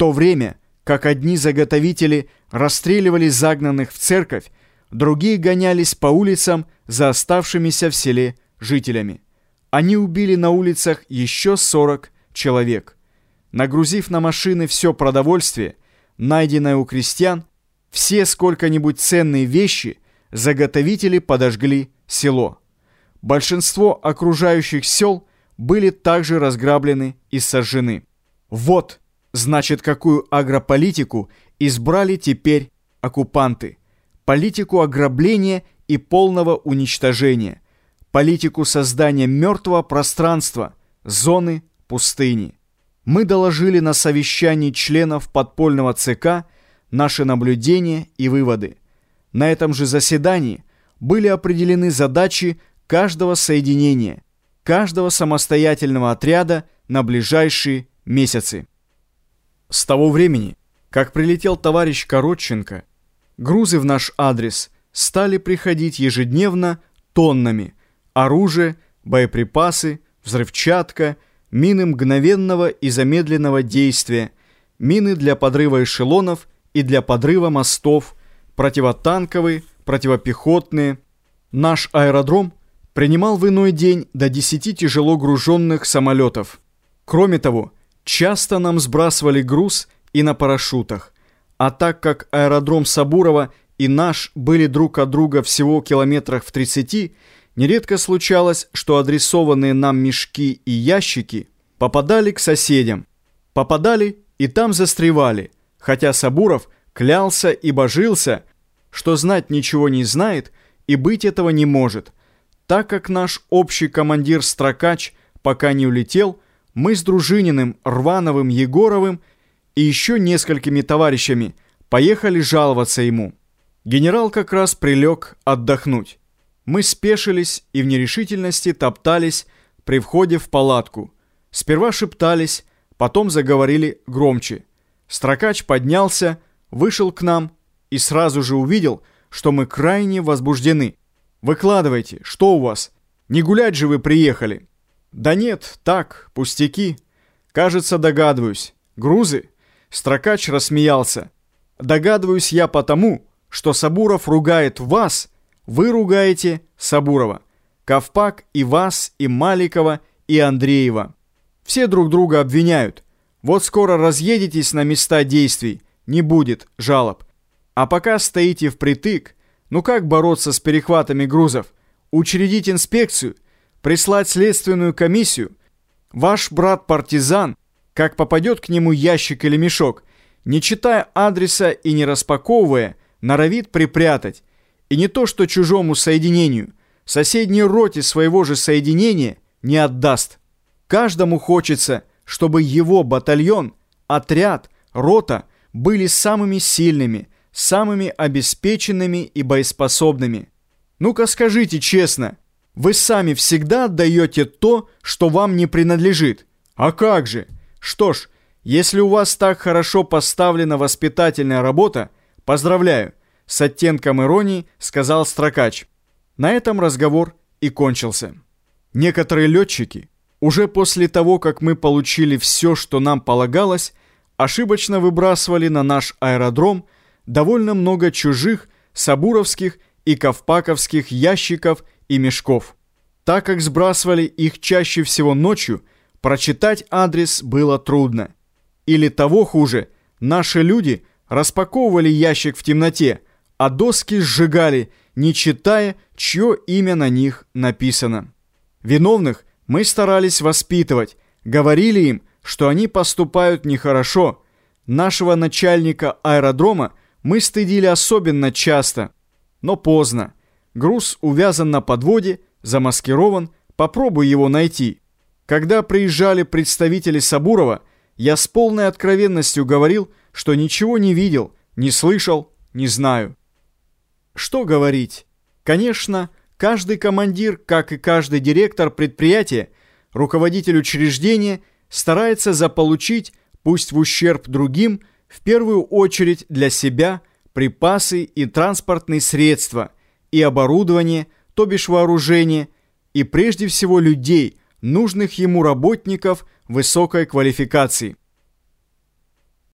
то время, как одни заготовители расстреливали загнанных в церковь, другие гонялись по улицам за оставшимися в селе жителями. Они убили на улицах еще 40 человек. Нагрузив на машины все продовольствие, найденное у крестьян, все сколько-нибудь ценные вещи заготовители подожгли село. Большинство окружающих сел были также разграблены и сожжены. Вот, значит, какую агрополитику избрали теперь оккупанты. Политику ограбления и полного уничтожения. Политику создания мертвого пространства, зоны пустыни. Мы доложили на совещании членов подпольного ЦК наши наблюдения и выводы. На этом же заседании были определены задачи каждого соединения, каждого самостоятельного отряда на ближайшие месяцы. С того времени, как прилетел товарищ Коротченко, грузы в наш адрес стали приходить ежедневно тоннами. Оружие, боеприпасы, взрывчатка, мины мгновенного и замедленного действия, мины для подрыва эшелонов и для подрыва мостов, противотанковые, противопехотные. Наш аэродром принимал в иной день до 10 тяжело груженных самолетов. Кроме того, часто нам сбрасывали груз и на парашютах. А так как аэродром Сабурова и наш были друг от друга всего километрах в 30, нередко случалось, что адресованные нам мешки и ящики попадали к соседям. Попадали и там застревали, хотя Сабуров клялся и божился, что знать ничего не знает и быть этого не может. Так как наш общий командир Строкач пока не улетел, мы с Дружининым, Рвановым, Егоровым и еще несколькими товарищами поехали жаловаться ему. Генерал как раз прилег отдохнуть. Мы спешились и в нерешительности топтались при входе в палатку. Сперва шептались, потом заговорили громче. Строкач поднялся, вышел к нам и сразу же увидел, что мы крайне возбуждены. «Выкладывайте, что у вас? Не гулять же вы приехали?» «Да нет, так, пустяки. Кажется, догадываюсь. Грузы?» Строкач рассмеялся. «Догадываюсь я потому, что Сабуров ругает вас, вы ругаете Сабурова. Ковпак и вас, и Маликова, и Андреева. Все друг друга обвиняют. Вот скоро разъедетесь на места действий, не будет жалоб. А пока стоите впритык, ну как бороться с перехватами грузов? Учредить инспекцию? Прислать следственную комиссию? Ваш брат-партизан, как попадет к нему ящик или мешок, не читая адреса и не распаковывая, норовит припрятать. И не то что чужому соединению, соседней роте своего же соединения не отдаст. Каждому хочется, чтобы его батальон, отряд, рота были самыми сильными, самыми обеспеченными и боеспособными. Ну-ка скажите честно, вы сами всегда отдаете то, что вам не принадлежит? А как же? Что ж, если у вас так хорошо поставлена воспитательная работа, поздравляю, с оттенком иронии сказал Строкач. На этом разговор и кончился. Некоторые летчики, уже после того, как мы получили все, что нам полагалось, ошибочно выбрасывали на наш аэродром довольно много чужих, сабуровских и ковпаковских ящиков и мешков. Так как сбрасывали их чаще всего ночью, прочитать адрес было трудно. Или того хуже, наши люди распаковывали ящик в темноте, а доски сжигали, не читая, чье имя на них написано. Виновных мы старались воспитывать, говорили им, что они поступают нехорошо. Нашего начальника аэродрома мы стыдили особенно часто, но поздно. Груз увязан на подводе, замаскирован, попробуй его найти. Когда приезжали представители Сабурова, я с полной откровенностью говорил, что ничего не видел, не слышал, не знаю. Что говорить? Конечно, каждый командир, как и каждый директор предприятия, руководитель учреждения, старается заполучить, пусть в ущерб другим, в первую очередь для себя припасы и транспортные средства, и оборудование, то бишь вооружение, и прежде всего людей, нужных ему работников высокой квалификации.